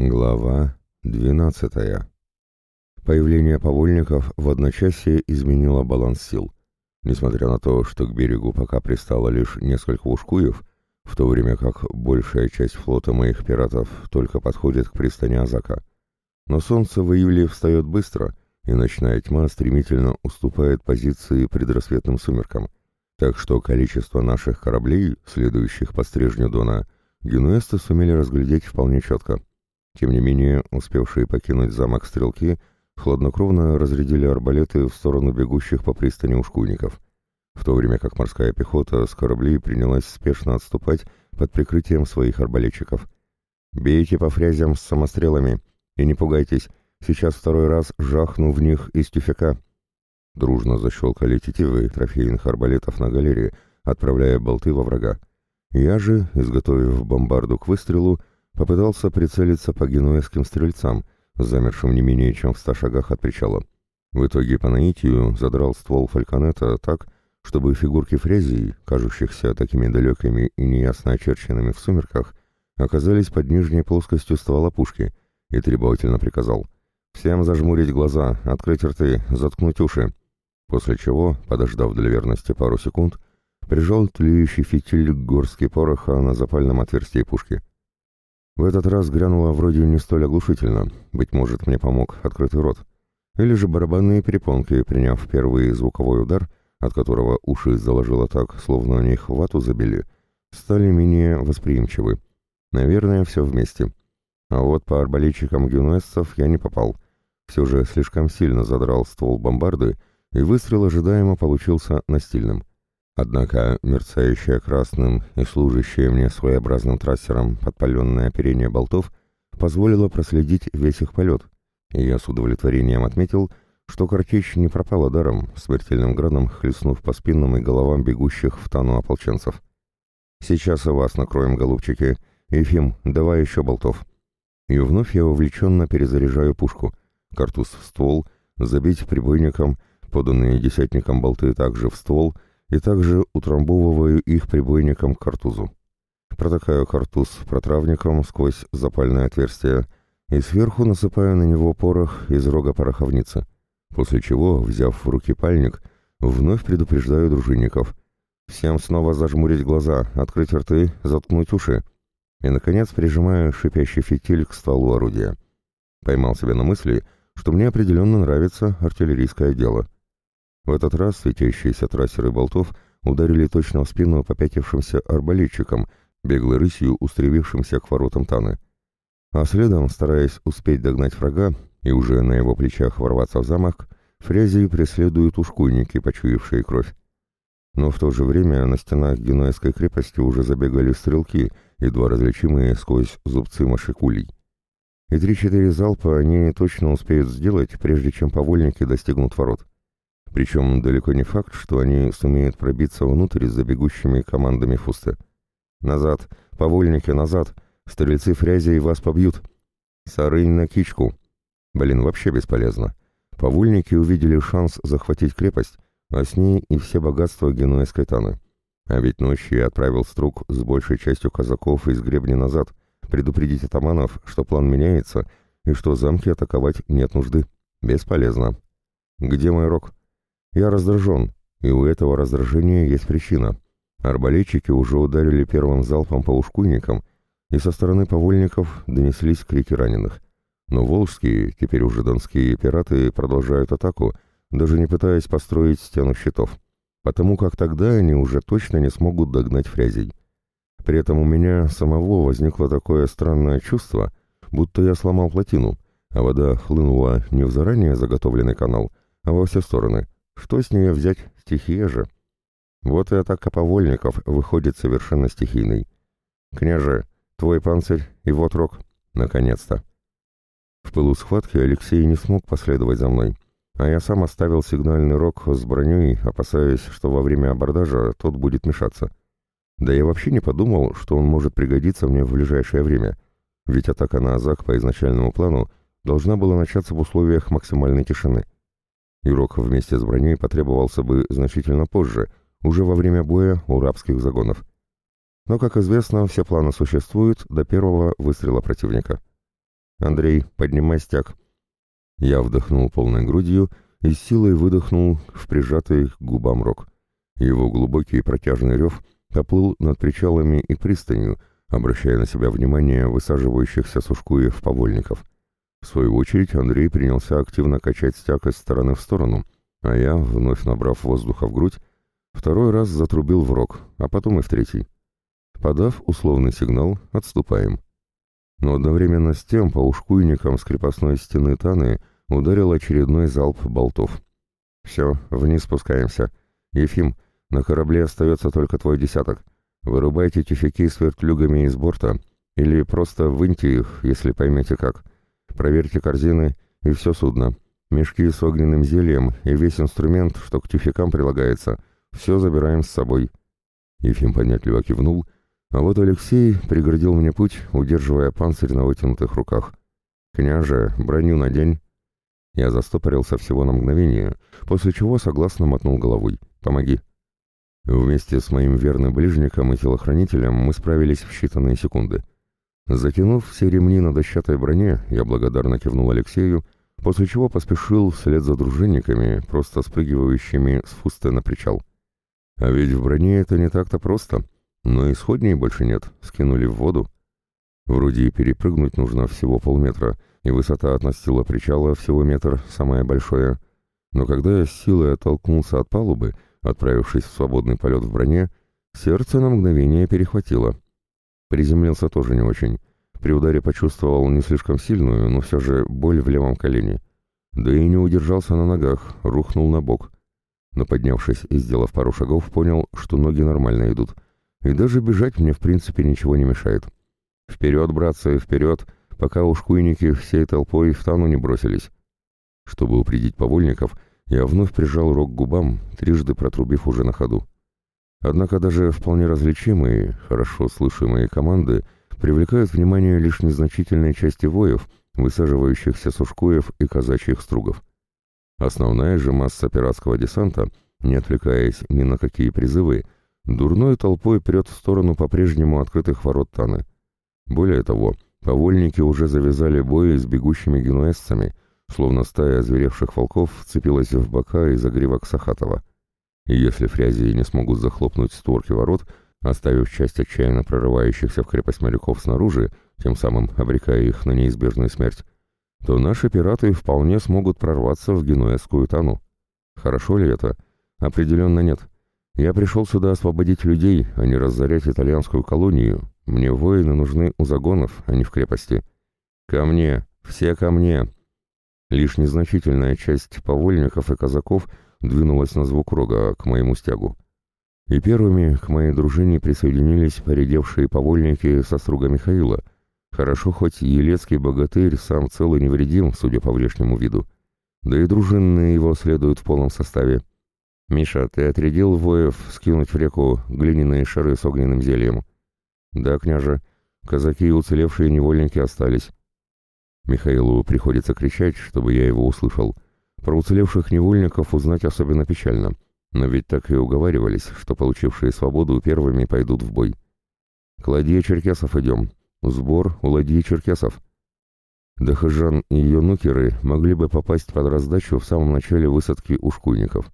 Глава 12. Появление повольников в одночасье изменило баланс сил. Несмотря на то, что к берегу пока пристало лишь несколько ушкуев, в то время как большая часть флота моих пиратов только подходит к пристани Азака. Но солнце в июле встает быстро, и ночная тьма стремительно уступает позиции предрассветным сумеркам, так что количество наших кораблей, следующих по стрежню Дона, генуэсты сумели разглядеть вполне четко. Тем не менее, успевшие покинуть замок стрелки хладнокровно разрядили арбалеты в сторону бегущих по пристани ушкуйников, в то время как морская пехота с кораблей принялась спешно отступать под прикрытием своих арбалетчиков. «Бейте по фрязям с самострелами, и не пугайтесь, сейчас второй раз жахну в них из тюфяка». Дружно защелкали тетивы трофейных арбалетов на галерее, отправляя болты во врага. Я же, изготовив бомбарду к выстрелу, Попытался прицелиться по генуэзским стрельцам, замершим не менее чем в ста шагах от причала. В итоге по наитию задрал ствол фальконета так, чтобы фигурки фрезий, кажущихся такими далекими и неясно очерченными в сумерках, оказались под нижней плоскостью ствола пушки, и требовательно приказал «Всем зажмурить глаза, открыть рты, заткнуть уши», после чего, подождав для верности пару секунд, прижал тлеющий фитиль горский пороха на запальном отверстии пушки. В этот раз грянуло вроде не столь оглушительно, быть может, мне помог открытый рот. Или же барабанные перепонки, приняв первый звуковой удар, от которого уши заложило так, словно они них вату забили, стали менее восприимчивы. Наверное, все вместе. А вот по арбалетчикам генуэзцев я не попал. Все же слишком сильно задрал ствол бомбарды, и выстрел ожидаемо получился настильным. Однако мерцающее красным и служащее мне своеобразным трассером подпаленное оперение болтов позволило проследить весь их полет, и я с удовлетворением отметил, что картечь не пропала даром, смертельным градом хлестнув по спинам и головам бегущих в тану ополченцев. «Сейчас и вас накроем, голубчики. Ефим, давай еще болтов». И вновь я увлеченно перезаряжаю пушку. Картуз в ствол, забить прибойником, поданные десятником болты также в ствол — и также утрамбовываю их прибойником к картузу. Протыкаю картуз протравником сквозь запальное отверстие и сверху насыпаю на него порох из рога пороховницы, после чего, взяв в руки пальник, вновь предупреждаю дружинников. Всем снова зажмурить глаза, открыть рты, заткнуть уши. И, наконец, прижимаю шипящий фитиль к стволу орудия. Поймал себя на мысли, что мне определенно нравится артиллерийское дело — в этот раз светящиеся трассеры болтов ударили точно в спину попятившимся арбалетчикам, беглой рысью устремившимся к воротам Таны. А следом, стараясь успеть догнать врага и уже на его плечах ворваться в замок, фрязи преследуют ушкуйники, почуявшие кровь. Но в то же время на стенах Генуэзской крепости уже забегали стрелки, едва различимые сквозь зубцы машикулей. И три-четыре залпа они точно успеют сделать, прежде чем повольники достигнут ворот. Причем далеко не факт, что они сумеют пробиться внутрь за бегущими командами Фусты. «Назад! Повольники, назад! Стрельцы фрязей вас побьют!» «Сарынь на кичку!» Блин, вообще бесполезно. Повольники увидели шанс захватить крепость, а с ней и все богатства генуэзской Таны. А ведь ночью я отправил струк с большей частью казаков из гребни назад, предупредить атаманов, что план меняется и что замки атаковать нет нужды. Бесполезно. Где мой рог? Я раздражен, и у этого раздражения есть причина. Арбалетчики уже ударили первым залпом по ушкуйникам, и со стороны повольников донеслись крики раненых. Но волжские, теперь уже донские пираты продолжают атаку, даже не пытаясь построить стену щитов, потому как тогда они уже точно не смогут догнать фрязей. При этом у меня самого возникло такое странное чувство, будто я сломал плотину, а вода хлынула не в заранее заготовленный канал, а во все стороны — что с нее взять? Стихия же. Вот и атака повольников выходит совершенно стихийной. «Княже, твой панцирь и вот рог. Наконец-то!» В пылу схватки Алексей не смог последовать за мной, а я сам оставил сигнальный рог с броней, опасаясь, что во время абордажа тот будет мешаться. Да я вообще не подумал, что он может пригодиться мне в ближайшее время, ведь атака на Азак по изначальному плану должна была начаться в условиях максимальной тишины. Ирок вместе с броней потребовался бы значительно позже, уже во время боя у рабских загонов. Но, как известно, все планы существуют до первого выстрела противника. Андрей, поднимай стяг». Я вдохнул полной грудью и силой выдохнул в прижатый к губам рог. Его глубокий протяжный рев поплыл над причалами и пристанью, обращая на себя внимание высаживающихся сушкуев повольников. В свою очередь Андрей принялся активно качать стяг из стороны в сторону, а я, вновь набрав воздуха в грудь, второй раз затрубил в рог, а потом и в третий. Подав условный сигнал, отступаем. Но одновременно с тем по ушкуйникам с крепостной стены Таны ударил очередной залп болтов. «Все, вниз спускаемся. Ефим, на корабле остается только твой десяток. Вырубайте тюфяки с вертлюгами из борта, или просто выньте их, если поймете как. Проверьте корзины и все судно. Мешки с огненным зельем и весь инструмент, что к тюфякам прилагается. Все забираем с собой». Ефим понятливо кивнул, а вот Алексей преградил мне путь, удерживая панцирь на вытянутых руках. «Княже, броню надень». Я застопорился всего на мгновение, после чего согласно мотнул головой. «Помоги». Вместе с моим верным ближником и телохранителем мы справились в считанные секунды. Затянув все ремни на дощатой броне, я благодарно кивнул Алексею, после чего поспешил вслед за дружинниками, просто спрыгивающими с фуста на причал. А ведь в броне это не так-то просто, но исходней больше нет, скинули в воду. Вроде и перепрыгнуть нужно всего полметра, и высота от настила причала всего метр, самая большая. Но когда я с силой оттолкнулся от палубы, Отправившись в свободный полет в броне, сердце на мгновение перехватило. Приземлился тоже не очень. При ударе почувствовал не слишком сильную, но все же боль в левом колене. Да и не удержался на ногах, рухнул на бок. Но поднявшись и сделав пару шагов, понял, что ноги нормально идут. И даже бежать мне в принципе ничего не мешает. Вперед, братцы, вперед, пока ушкуйники всей толпой в тану не бросились. Чтобы упредить повольников, я вновь прижал рог к губам, трижды протрубив уже на ходу. Однако даже вполне различимые, хорошо слышимые команды привлекают внимание лишь незначительной части воев, высаживающихся с ушкуев и казачьих стругов. Основная же масса пиратского десанта, не отвлекаясь ни на какие призывы, дурной толпой прет в сторону по-прежнему открытых ворот Таны. Более того, повольники уже завязали бои с бегущими генуэзцами – словно стая озверевших волков вцепилась в бока и загривок Сахатова. И если фрязи не смогут захлопнуть створки ворот, оставив часть отчаянно прорывающихся в крепость моряков снаружи, тем самым обрекая их на неизбежную смерть, то наши пираты вполне смогут прорваться в генуэзскую тану. Хорошо ли это? Определенно нет. Я пришел сюда освободить людей, а не разорять итальянскую колонию. Мне воины нужны у загонов, а не в крепости. Ко мне! Все ко мне! Лишь незначительная часть повольников и казаков двинулась на звук рога к моему стягу. И первыми к моей дружине присоединились поредевшие повольники со струга Михаила. Хорошо, хоть елецкий богатырь сам цел и невредим, судя по внешнему виду. Да и дружинные его следуют в полном составе. «Миша, ты отрядил воев скинуть в реку глиняные шары с огненным зельем?» «Да, княже. Казаки и уцелевшие невольники остались. Михаилу приходится кричать, чтобы я его услышал. Про уцелевших невольников узнать особенно печально, но ведь так и уговаривались, что получившие свободу первыми пойдут в бой. «К ладье черкесов идем. Сбор у ладьи черкесов». Дахажан и ее нукеры могли бы попасть под раздачу в самом начале высадки ушкуйников.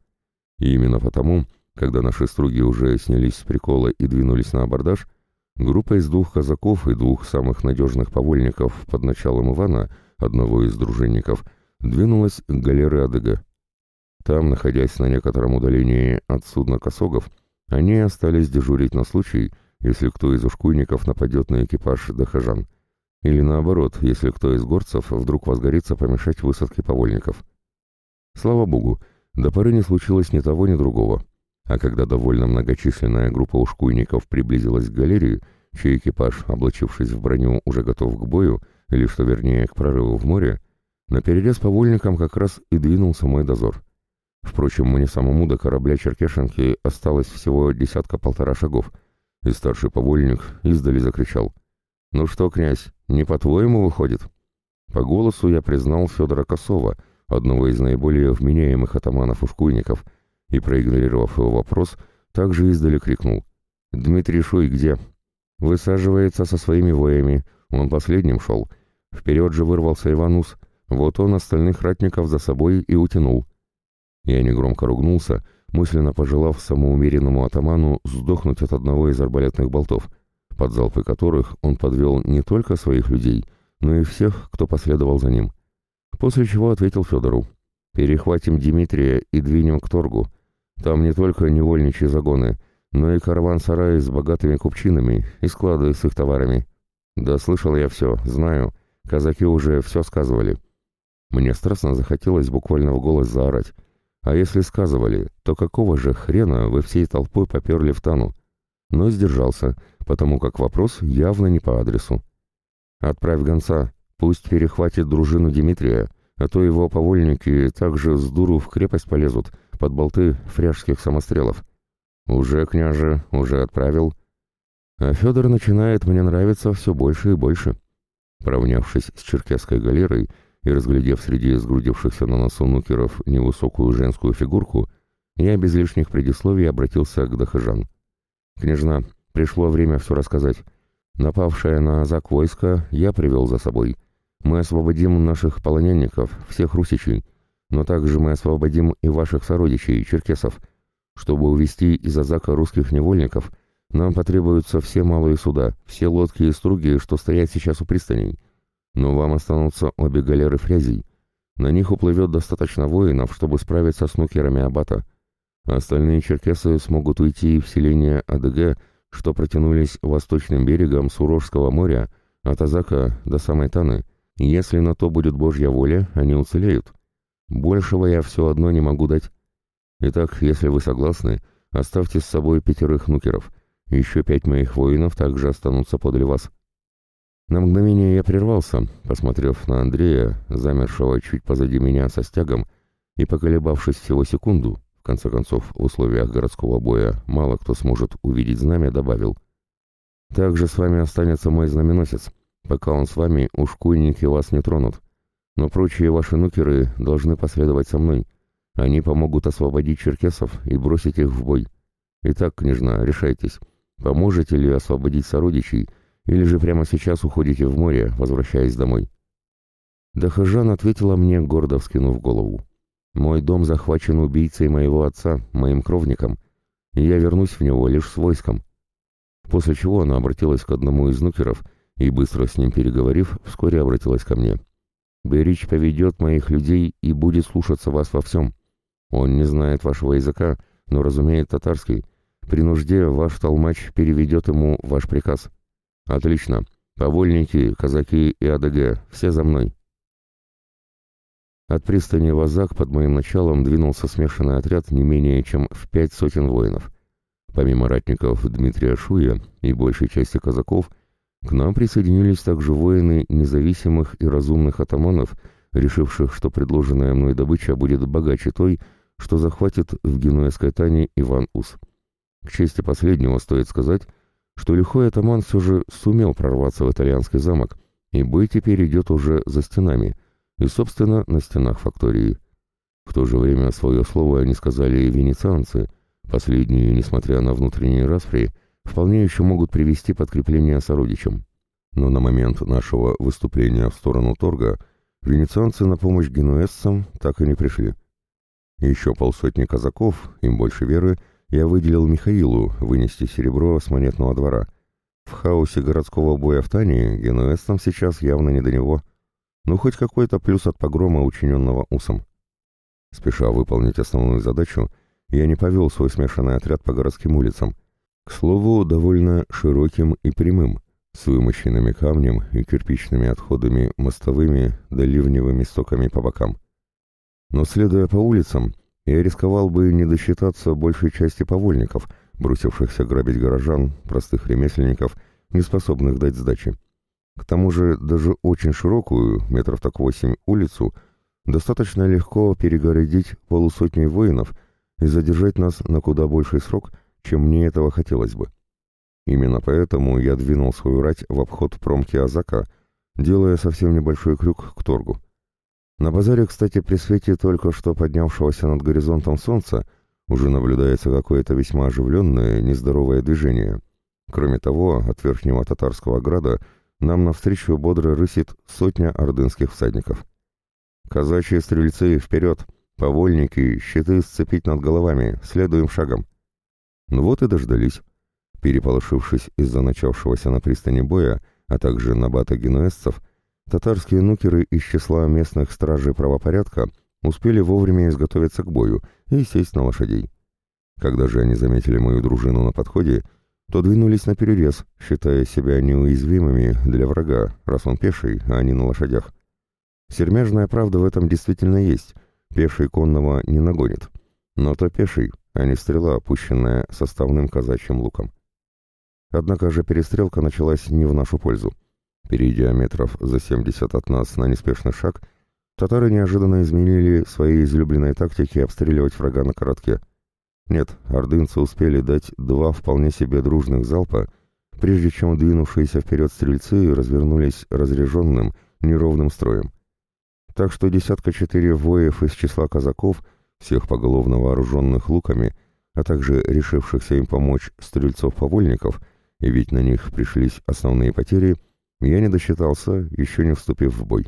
И именно потому, когда наши струги уже снялись с прикола и двинулись на абордаж, Группа из двух казаков и двух самых надежных повольников под началом Ивана, одного из дружинников, двинулась к галеры Адыга. Там, находясь на некотором удалении от судна косогов, они остались дежурить на случай, если кто из ушкуйников нападет на экипаж Дахажан, или наоборот, если кто из горцев вдруг возгорится помешать высадке повольников. Слава богу, до поры не случилось ни того, ни другого. А когда довольно многочисленная группа ушкуйников приблизилась к галерее, чей экипаж, облачившись в броню, уже готов к бою, или, что вернее, к прорыву в море, на перерез повольникам как раз и двинулся мой дозор. Впрочем, мне самому до корабля Черкешенки осталось всего десятка-полтора шагов, и старший повольник издали закричал. «Ну что, князь, не по-твоему выходит?» По голосу я признал Федора Косова, одного из наиболее вменяемых атаманов-ушкуйников, и, проигнорировав его вопрос, также издали крикнул. «Дмитрий Шуй где?» «Высаживается со своими воями. Он последним шел. Вперед же вырвался Иванус, вот он остальных ратников за собой и утянул. Я негромко ругнулся, мысленно пожелав самоумеренному атаману сдохнуть от одного из арбалетных болтов, под залпы которых он подвел не только своих людей, но и всех, кто последовал за ним. После чего ответил Федору. «Перехватим Дмитрия и двинем к торгу. Там не только невольничьи загоны, но и караван-сараи с богатыми купчинами и склады с их товарами. Да слышал я все, знаю, казаки уже все сказывали». Мне страстно захотелось буквально в голос заорать. А если сказывали, то какого же хрена вы всей толпой поперли в Тану? Но сдержался, потому как вопрос явно не по адресу. «Отправь гонца, пусть перехватит дружину Дмитрия, а то его повольники также с дуру в крепость полезут, под болты фряжских самострелов». «Уже, княже, уже отправил». А Федор начинает мне нравиться все больше и больше. Поравнявшись с черкесской галерой, и, разглядев среди сгрудившихся на носу нукеров невысокую женскую фигурку, я без лишних предисловий обратился к Дахажан. «Княжна, пришло время все рассказать. Напавшее на Азак войско я привел за собой. Мы освободим наших полоненников, всех русичей, но также мы освободим и ваших сородичей, черкесов. Чтобы увести из Азака русских невольников, нам потребуются все малые суда, все лодки и струги, что стоят сейчас у пристаней. Но вам останутся обе галеры фрязей. На них уплывет достаточно воинов, чтобы справиться с нукерами Абата. Остальные черкесы смогут уйти в селение АДГ, что протянулись восточным берегом Сурожского моря, от Азака до самой Таны. Если на то будет Божья воля, они уцелеют. Большего я все одно не могу дать. Итак, если вы согласны, оставьте с собой пятерых нукеров. Еще пять моих воинов также останутся подле вас. На мгновение я прервался, посмотрев на Андрея, замершего чуть позади меня со стягом, и поколебавшись всего секунду, в конце концов, в условиях городского боя мало кто сможет увидеть знамя, добавил. «Также с вами останется мой знаменосец. Пока он с вами, ушкуйники вас не тронут. Но прочие ваши нукеры должны последовать со мной. Они помогут освободить черкесов и бросить их в бой. Итак, княжна, решайтесь, поможете ли освободить сородичей, или же прямо сейчас уходите в море, возвращаясь домой?» Дахажан ответила мне, гордо вскинув голову. «Мой дом захвачен убийцей моего отца, моим кровником, и я вернусь в него лишь с войском». После чего она обратилась к одному из нукеров и, быстро с ним переговорив, вскоре обратилась ко мне. «Берич поведет моих людей и будет слушаться вас во всем. Он не знает вашего языка, но разумеет татарский. При нужде ваш толмач переведет ему ваш приказ». «Отлично. Повольники, казаки и АДГ, все за мной». От пристани Вазак под моим началом двинулся смешанный отряд не менее чем в пять сотен воинов. Помимо ратников Дмитрия Шуя и большей части казаков, к нам присоединились также воины независимых и разумных атаманов, решивших, что предложенная мной добыча будет богаче той, что захватит в генуэзской Тане Иван Ус. К чести последнего стоит сказать, что лихой атаман все же сумел прорваться в итальянский замок, и бой теперь идет уже за стенами, и, собственно, на стенах фактории. В то же время свое слово они сказали и венецианцы, последние, несмотря на внутренние распри, вполне еще могут привести подкрепление сородичам. Но на момент нашего выступления в сторону торга венецианцы на помощь генуэзцам так и не пришли. Еще полсотни казаков, им больше веры, я выделил Михаилу вынести серебро с монетного двора. В хаосе городского боя в Тане генуэзцам сейчас явно не до него. Ну, хоть какой-то плюс от погрома, учиненного усом. Спеша выполнить основную задачу, я не повел свой смешанный отряд по городским улицам. К слову, довольно широким и прямым, с вымощенными камнем и кирпичными отходами мостовыми да ливневыми стоками по бокам. Но следуя по улицам, я рисковал бы не досчитаться большей части повольников, бросившихся грабить горожан, простых ремесленников, не способных дать сдачи. К тому же даже очень широкую, метров так восемь, улицу достаточно легко перегородить полусотней воинов и задержать нас на куда больший срок, чем мне этого хотелось бы. Именно поэтому я двинул свою рать в обход промки Азака, делая совсем небольшой крюк к торгу. На базаре, кстати, при свете только что поднявшегося над горизонтом солнца уже наблюдается какое-то весьма оживленное, нездоровое движение. Кроме того, от верхнего татарского града нам навстречу бодро рысит сотня ордынских всадников. «Казачьи стрельцы, вперед! Повольники, щиты сцепить над головами, следуем шагом!» Ну вот и дождались. Переполошившись из-за начавшегося на пристани боя, а также набата генуэзцев, татарские нукеры из числа местных стражей правопорядка успели вовремя изготовиться к бою и сесть на лошадей. Когда же они заметили мою дружину на подходе, то двинулись на перерез, считая себя неуязвимыми для врага, раз он пеший, а они на лошадях. Сермяжная правда в этом действительно есть, пеший конного не нагонит. Но то пеший, а не стрела, опущенная составным казачьим луком. Однако же перестрелка началась не в нашу пользу. Перейдя метров за 70 от нас на неспешный шаг, татары неожиданно изменили свои излюбленные тактики обстреливать врага на коротке – нет, ордынцы успели дать два вполне себе дружных залпа, прежде чем двинувшиеся вперед стрельцы развернулись разряженным, неровным строем. Так что десятка четыре воев из числа казаков, всех поголовно вооруженных луками, а также решившихся им помочь стрельцов-повольников, и ведь на них пришлись основные потери, я не досчитался, еще не вступив в бой.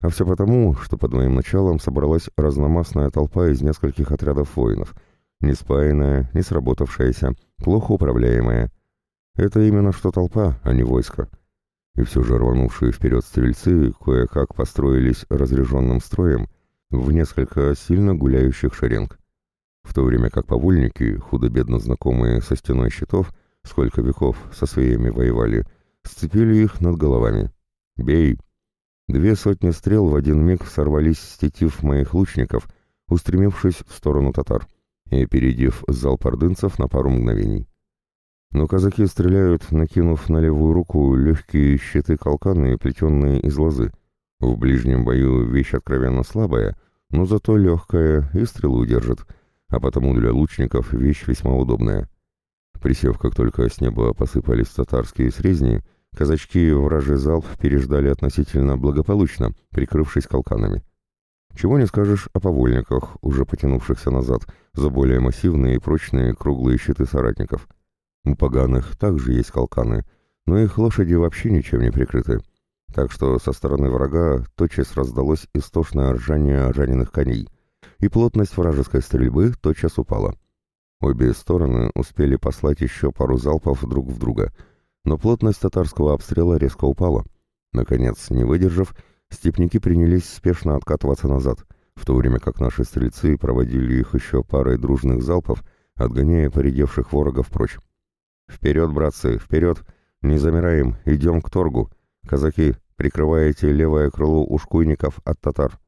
А все потому, что под моим началом собралась разномастная толпа из нескольких отрядов воинов — не спаянная, не сработавшаяся, плохо управляемая. Это именно что толпа, а не войско. И все же рванувшие вперед стрельцы кое-как построились разряженным строем в несколько сильно гуляющих шеренг. В то время как повольники, худо-бедно знакомые со стеной щитов, сколько веков со своими воевали, сцепили их над головами. «Бей!» Две сотни стрел в один миг сорвались с тетив моих лучников, устремившись в сторону татар и опередив залп ордынцев на пару мгновений. Но казаки стреляют, накинув на левую руку легкие щиты-колканы, плетенные из лозы. В ближнем бою вещь откровенно слабая, но зато легкая и стрелу держит, а потому для лучников вещь весьма удобная. Присев, как только с неба посыпались татарские срезни, казачки вражий залп переждали относительно благополучно, прикрывшись колканами. Чего не скажешь о повольниках, уже потянувшихся назад, за более массивные и прочные круглые щиты соратников. У поганых также есть колканы, но их лошади вообще ничем не прикрыты. Так что со стороны врага тотчас раздалось истошное ржание раненых коней, и плотность вражеской стрельбы тотчас упала. Обе стороны успели послать еще пару залпов друг в друга, но плотность татарского обстрела резко упала. Наконец, не выдержав, Степники принялись спешно откатываться назад, в то время как наши стрельцы проводили их еще парой дружных залпов, отгоняя поредевших ворогов прочь. «Вперед, братцы, вперед! Не замираем, идем к торгу! Казаки, прикрываете левое крыло ушкуйников от татар!»